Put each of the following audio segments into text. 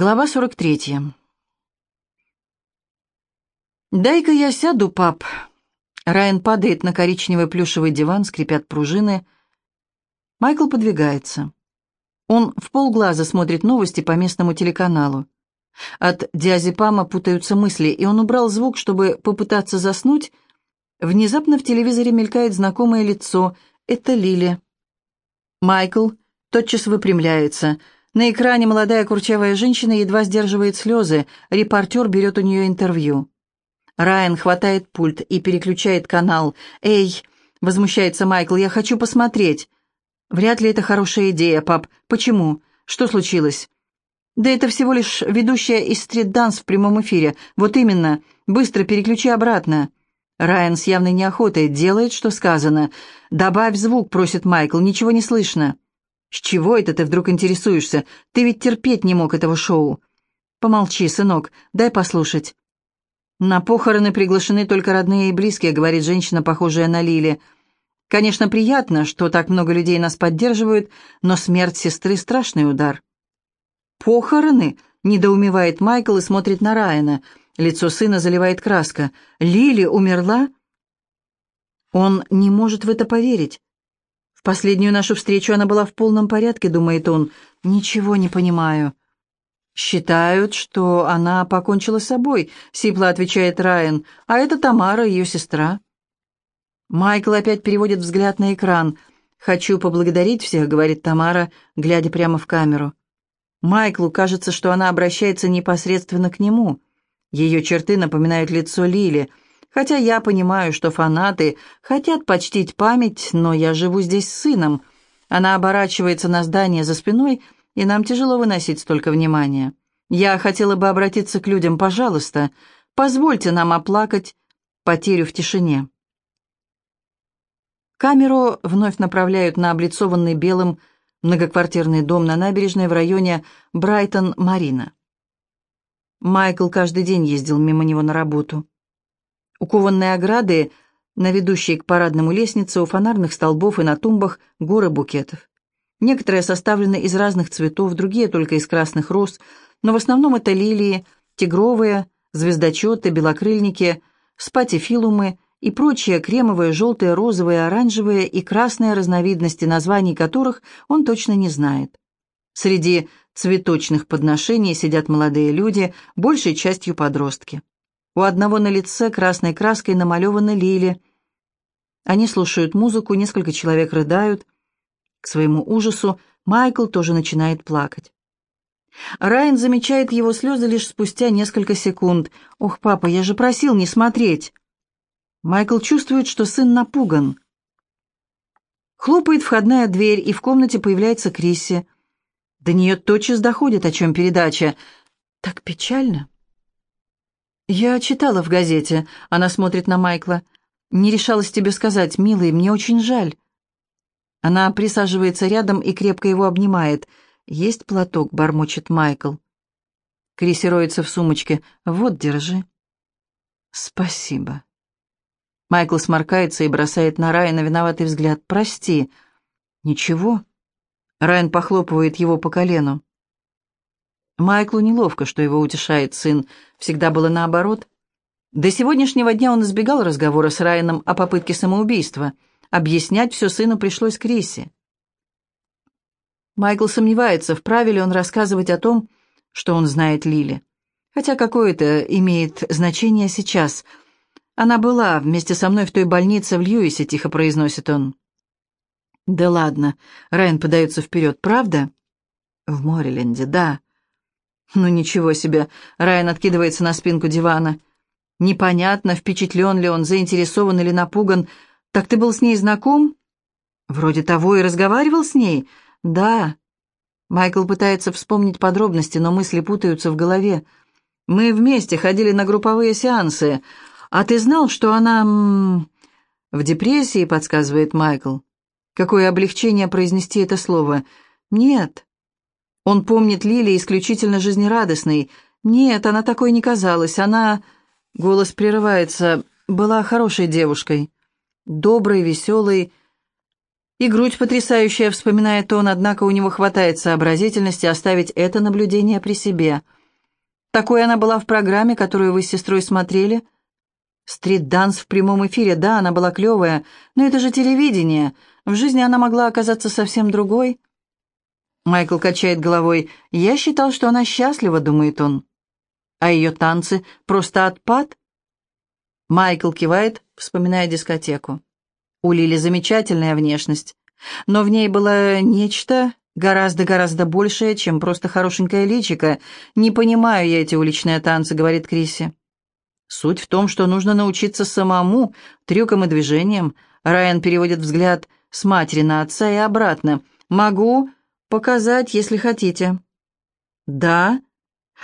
Глава 43. «Дай-ка я сяду, пап». Райан падает на коричневый плюшевый диван, скрипят пружины. Майкл подвигается. Он в полглаза смотрит новости по местному телеканалу. От диазепама путаются мысли, и он убрал звук, чтобы попытаться заснуть. Внезапно в телевизоре мелькает знакомое лицо. Это Лили. Майкл тотчас выпрямляется — на экране молодая курчавая женщина едва сдерживает слезы, репортер берет у нее интервью. Райан хватает пульт и переключает канал. «Эй!» — возмущается Майкл. «Я хочу посмотреть». «Вряд ли это хорошая идея, пап. Почему? Что случилось?» «Да это всего лишь ведущая из стрит-данс в прямом эфире. Вот именно. Быстро переключи обратно». Райан с явной неохотой делает, что сказано. «Добавь звук», — просит Майкл. «Ничего не слышно». «С чего это ты вдруг интересуешься? Ты ведь терпеть не мог этого шоу». «Помолчи, сынок, дай послушать». «На похороны приглашены только родные и близкие», — говорит женщина, похожая на Лили. «Конечно, приятно, что так много людей нас поддерживают, но смерть сестры — страшный удар». «Похороны?» — недоумевает Майкл и смотрит на Райана. Лицо сына заливает краска. «Лили умерла?» Он не может в это поверить. В последнюю нашу встречу она была в полном порядке, думает он. Ничего не понимаю. «Считают, что она покончила с собой», — сипло отвечает Райан. «А это Тамара, ее сестра». Майкл опять переводит взгляд на экран. «Хочу поблагодарить всех», — говорит Тамара, глядя прямо в камеру. Майклу кажется, что она обращается непосредственно к нему. Ее черты напоминают лицо Лили — Хотя я понимаю, что фанаты хотят почтить память, но я живу здесь с сыном. Она оборачивается на здание за спиной, и нам тяжело выносить столько внимания. Я хотела бы обратиться к людям, пожалуйста, позвольте нам оплакать потерю в тишине. Камеру вновь направляют на облицованный белым многоквартирный дом на набережной в районе Брайтон-Марина. Майкл каждый день ездил мимо него на работу. У кованной ограды, на ведущей к парадному лестнице, у фонарных столбов и на тумбах горы букетов. Некоторые составлены из разных цветов, другие только из красных роз, но в основном это лилии, тигровые, звездочеты, белокрыльники, спатифилумы и прочие кремовые, желтые, розовые, оранжевые и красные разновидности, названий которых он точно не знает. Среди цветочных подношений сидят молодые люди, большей частью подростки. У одного на лице красной краской намалеваны лили. Они слушают музыку, несколько человек рыдают. К своему ужасу Майкл тоже начинает плакать. Райан замечает его слезы лишь спустя несколько секунд. «Ох, папа, я же просил не смотреть!» Майкл чувствует, что сын напуган. Хлопает входная дверь, и в комнате появляется Крисси. До нее тотчас доходит, о чем передача. Так печально. «Я читала в газете», — она смотрит на Майкла. «Не решалась тебе сказать, милый, мне очень жаль». Она присаживается рядом и крепко его обнимает. «Есть платок», — бормочет Майкл. Криси роется в сумочке. «Вот, держи». «Спасибо». Майкл сморкается и бросает на Райана виноватый взгляд. «Прости». «Ничего». Райан похлопывает его по колену. Майклу неловко, что его утешает сын. Всегда было наоборот. До сегодняшнего дня он избегал разговора с Райаном о попытке самоубийства. Объяснять все сыну пришлось Крисе. Майкл сомневается, вправе ли он рассказывать о том, что он знает Лили. Хотя какое это имеет значение сейчас. Она была вместе со мной в той больнице в Льюисе, тихо произносит он. Да ладно, Райан подается вперед, правда? В Мореленде, да. Ну ничего себе, Райан откидывается на спинку дивана. Непонятно, впечатлен ли он, заинтересован или напуган. Так ты был с ней знаком? Вроде того и разговаривал с ней. Да. Майкл пытается вспомнить подробности, но мысли путаются в голове. Мы вместе ходили на групповые сеансы. А ты знал, что она... В депрессии, подсказывает Майкл. Какое облегчение произнести это слово. Нет. Он помнит Лили исключительно жизнерадостной. Нет, она такой не казалась. Она... Голос прерывается. Была хорошей девушкой. Доброй, веселой. И грудь потрясающая, вспоминает он, однако у него хватает сообразительности оставить это наблюдение при себе. Такой она была в программе, которую вы с сестрой смотрели. Стрит-данс в прямом эфире, да, она была клевая, но это же телевидение. В жизни она могла оказаться совсем другой. Майкл качает головой. «Я считал, что она счастлива», — думает он. «А ее танцы — просто отпад?» Майкл кивает, вспоминая дискотеку. У Лили замечательная внешность, но в ней было нечто гораздо-гораздо большее, чем просто хорошенькое личико. «Не понимаю я эти уличные танцы», — говорит Криси. «Суть в том, что нужно научиться самому, трюкам и движениям». Райан переводит взгляд с матери на отца и обратно. «Могу показать, если хотите». «Да?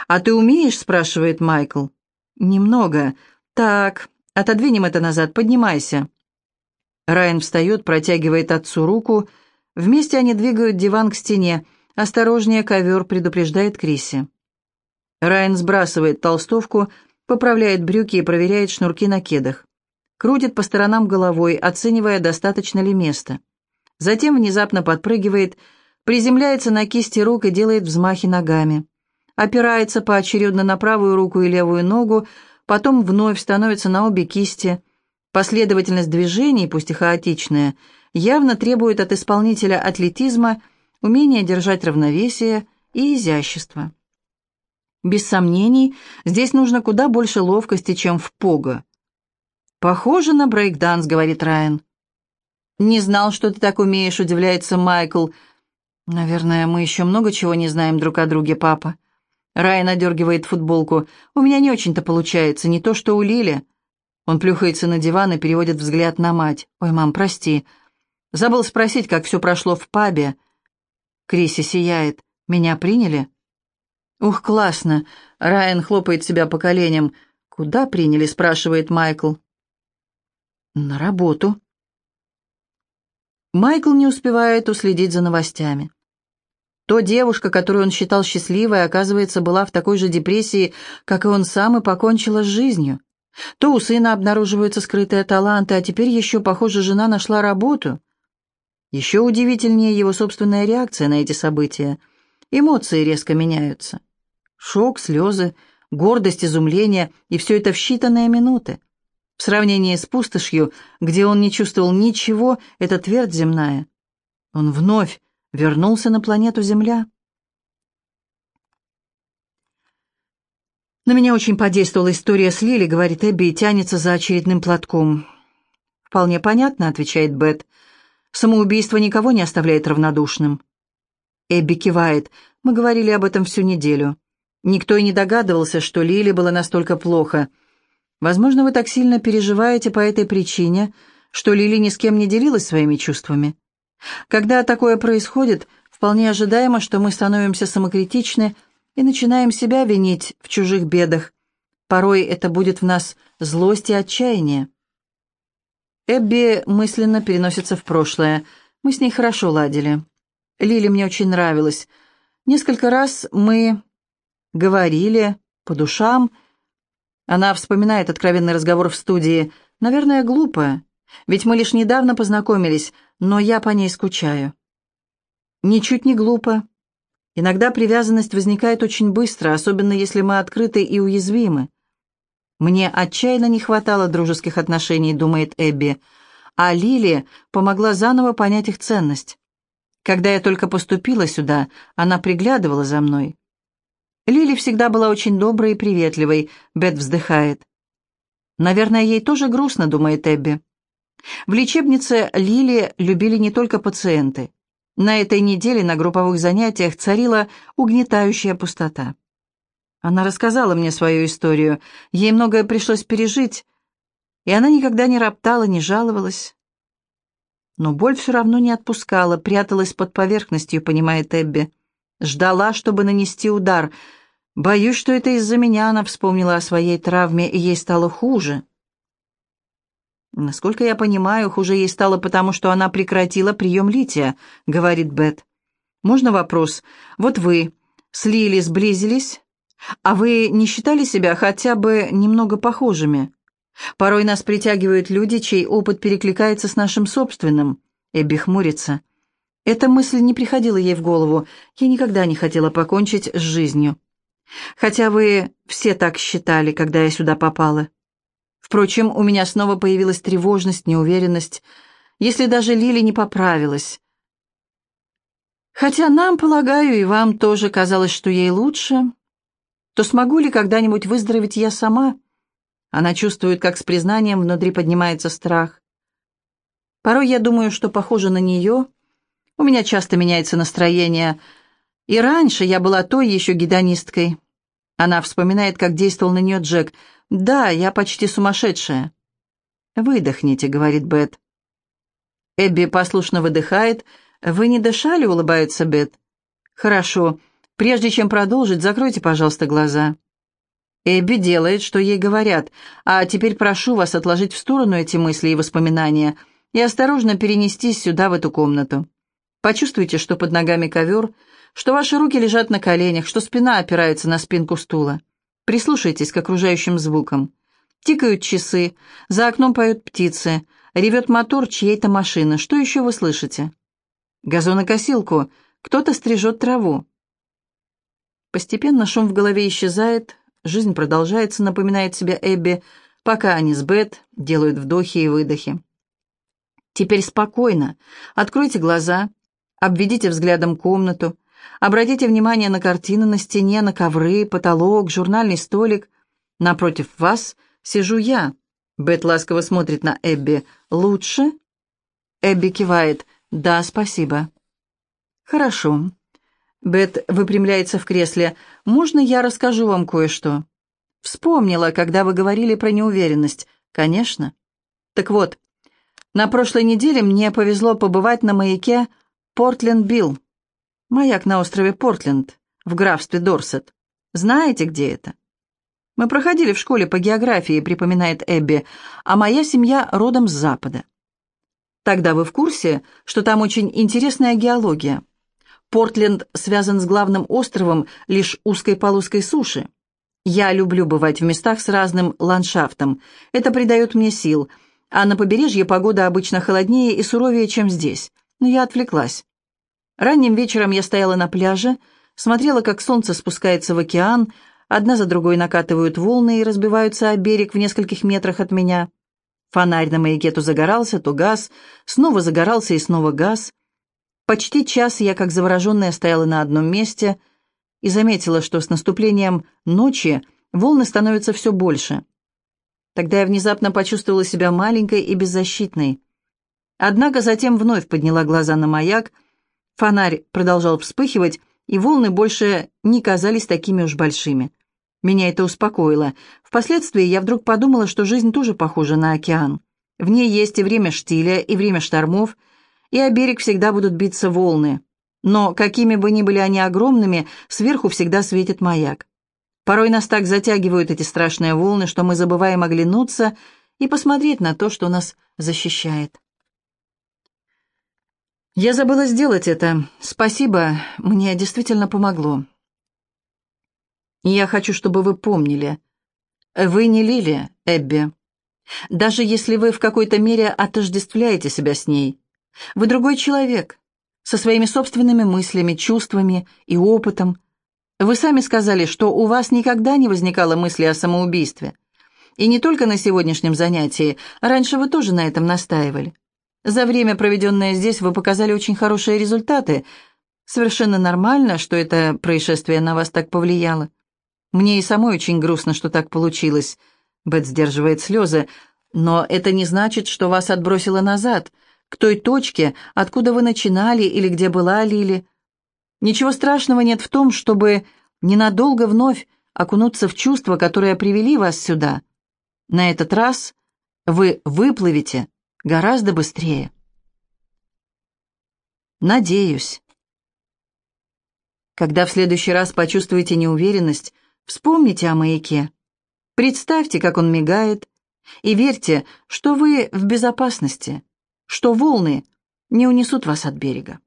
А ты умеешь?» — спрашивает Майкл. «Немного. Так, отодвинем это назад, поднимайся». Райан встает, протягивает отцу руку. Вместе они двигают диван к стене. «Осторожнее, ковер», — предупреждает Криси. Райан сбрасывает толстовку, поправляет брюки и проверяет шнурки на кедах. Крутит по сторонам головой, оценивая, достаточно ли места. Затем внезапно подпрыгивает, приземляется на кисти рук и делает взмахи ногами. Опирается поочередно на правую руку и левую ногу, потом вновь становится на обе кисти — Последовательность движений, пусть и хаотичная, явно требует от исполнителя атлетизма, умения держать равновесие и изящество. Без сомнений, здесь нужно куда больше ловкости, чем в пого. «Похоже на брейкданс», — говорит Райан. «Не знал, что ты так умеешь», — удивляется Майкл. «Наверное, мы еще много чего не знаем друг о друге, папа». Райан одергивает футболку. «У меня не очень-то получается, не то что у Лили. Он плюхается на диван и переводит взгляд на мать. «Ой, мам, прости. Забыл спросить, как все прошло в пабе». Криси сияет. «Меня приняли?» «Ух, классно!» Райан хлопает себя по коленям. «Куда приняли?» — спрашивает Майкл. «На работу». Майкл не успевает уследить за новостями. То девушка, которую он считал счастливой, оказывается, была в такой же депрессии, как и он сам, и покончила с жизнью. То у сына обнаруживаются скрытые таланты, а теперь еще, похоже, жена нашла работу. Еще удивительнее его собственная реакция на эти события. Эмоции резко меняются. Шок, слезы, гордость, изумление, и все это в считанные минуты. В сравнении с пустошью, где он не чувствовал ничего, это твердь земная. Он вновь вернулся на планету Земля. «На меня очень подействовала история с Лили», — говорит Эбби и тянется за очередным платком. «Вполне понятно», — отвечает Бет. «Самоубийство никого не оставляет равнодушным». Эбби кивает. «Мы говорили об этом всю неделю. Никто и не догадывался, что Лили было настолько плохо. Возможно, вы так сильно переживаете по этой причине, что Лили ни с кем не делилась своими чувствами. Когда такое происходит, вполне ожидаемо, что мы становимся самокритичны, и начинаем себя винить в чужих бедах. Порой это будет в нас злость и отчаяние. Эбби мысленно переносится в прошлое. Мы с ней хорошо ладили. Лили мне очень нравилась. Несколько раз мы говорили по душам. Она вспоминает откровенный разговор в студии. Наверное, глупо, ведь мы лишь недавно познакомились, но я по ней скучаю. Ничуть не глупо. Иногда привязанность возникает очень быстро, особенно если мы открыты и уязвимы. «Мне отчаянно не хватало дружеских отношений», — думает Эбби, а Лили помогла заново понять их ценность. Когда я только поступила сюда, она приглядывала за мной. Лили всегда была очень доброй и приветливой, Бет вздыхает. Наверное, ей тоже грустно, думает Эбби. В лечебнице Лили любили не только пациенты. На этой неделе на групповых занятиях царила угнетающая пустота. Она рассказала мне свою историю, ей многое пришлось пережить, и она никогда не роптала, не жаловалась. Но боль все равно не отпускала, пряталась под поверхностью, понимает Эбби. Ждала, чтобы нанести удар. Боюсь, что это из-за меня она вспомнила о своей травме, и ей стало хуже. «Насколько я понимаю, хуже ей стало потому, что она прекратила прием лития», — говорит Бет. «Можно вопрос? Вот вы с Лили сблизились, а вы не считали себя хотя бы немного похожими? Порой нас притягивают люди, чей опыт перекликается с нашим собственным. Эбби хмурится. Эта мысль не приходила ей в голову. Я никогда не хотела покончить с жизнью. Хотя вы все так считали, когда я сюда попала. Впрочем, у меня снова появилась тревожность, неуверенность, если даже Лили не поправилась. Хотя нам, полагаю, и вам тоже казалось, что ей лучше, то смогу ли когда-нибудь выздороветь я сама? Она чувствует, как с признанием внутри поднимается страх. Порой я думаю, что похоже на нее. У меня часто меняется настроение. И раньше я была той еще гедонисткой. Она вспоминает, как действовал на нее Джек. «Да, я почти сумасшедшая». «Выдохните», — говорит Бет. Эбби послушно выдыхает. «Вы не дышали?» — улыбается Бет. «Хорошо. Прежде чем продолжить, закройте, пожалуйста, глаза». Эбби делает, что ей говорят. «А теперь прошу вас отложить в сторону эти мысли и воспоминания» и осторожно перенестись сюда, в эту комнату. Почувствуйте, что под ногами ковер, что ваши руки лежат на коленях, что спина опирается на спинку стула. Прислушайтесь к окружающим звукам. Тикают часы, за окном поют птицы, ревет мотор чьей-то машины. Что еще вы слышите? Газонокосилку. Кто-то стрижет траву. Постепенно шум в голове исчезает, жизнь продолжается, напоминает себя Эбби, пока они с Бет делают вдохи и выдохи. Теперь спокойно. Откройте глаза, обведите взглядом комнату, обратите внимание на картины на стене, на ковры, потолок, журнальный столик. Напротив вас сижу я. Бет ласково смотрит на Эбби. «Лучше?» Эбби кивает. «Да, спасибо». «Хорошо». Бет выпрямляется в кресле. «Можно я расскажу вам кое-что?» «Вспомнила, когда вы говорили про неуверенность». «Конечно». «Так вот, на прошлой неделе мне повезло побывать на маяке Портленд-Билл. Маяк на острове Портленд, в графстве Дорсет. Знаете, где это? Мы проходили в школе по географии, припоминает Эбби, а моя семья родом с Запада. Тогда вы в курсе, что там очень интересная геология. Портленд связан с главным островом лишь узкой полоской суши. Я люблю бывать в местах с разным ландшафтом. Это придает мне сил – а на побережье погода обычно холоднее и суровее, чем здесь. Но я отвлеклась. Ранним вечером я стояла на пляже, смотрела, как солнце спускается в океан, одна за другой накатывают волны и разбиваются о берег в нескольких метрах от меня. Фонарь на маяке то загорался, то газ, снова загорался и снова газ. Почти час я, как завороженная, стояла на одном месте и заметила, что с наступлением ночи волны становятся все больше. Тогда я внезапно почувствовала себя маленькой и беззащитной. Однако затем вновь подняла глаза на маяк, фонарь продолжал вспыхивать, и волны больше не казались такими уж большими. Меня это успокоило. Впоследствии я вдруг подумала, что жизнь тоже похожа на океан. В ней есть и время штиля, и время штормов, и о берег всегда будут биться волны. Но, какими бы ни были они огромными, сверху всегда светит маяк. Порой нас так затягивают эти страшные волны, что мы забываем оглянуться и посмотреть на то, что нас защищает. Я забыла сделать это. Спасибо, мне действительно помогло. Я хочу, чтобы вы помнили. Вы не Лили, Эбби. Даже если вы в какой-то мере отождествляете себя с ней. Вы другой человек, со своими собственными мыслями, чувствами и опытом, вы сами сказали, что у вас никогда не возникало мысли о самоубийстве. И не только на сегодняшнем занятии, раньше вы тоже на этом настаивали. За время, проведенное здесь, вы показали очень хорошие результаты. Совершенно нормально, что это происшествие на вас так повлияло. Мне и самой очень грустно, что так получилось. Бет сдерживает слезы. Но это не значит, что вас отбросило назад, к той точке, откуда вы начинали или где была Лили. Ничего страшного нет в том, чтобы ненадолго вновь окунуться в чувства, которые привели вас сюда. На этот раз вы выплывете гораздо быстрее. Надеюсь. Когда в следующий раз почувствуете неуверенность, вспомните о маяке. Представьте, как он мигает, и верьте, что вы в безопасности, что волны не унесут вас от берега.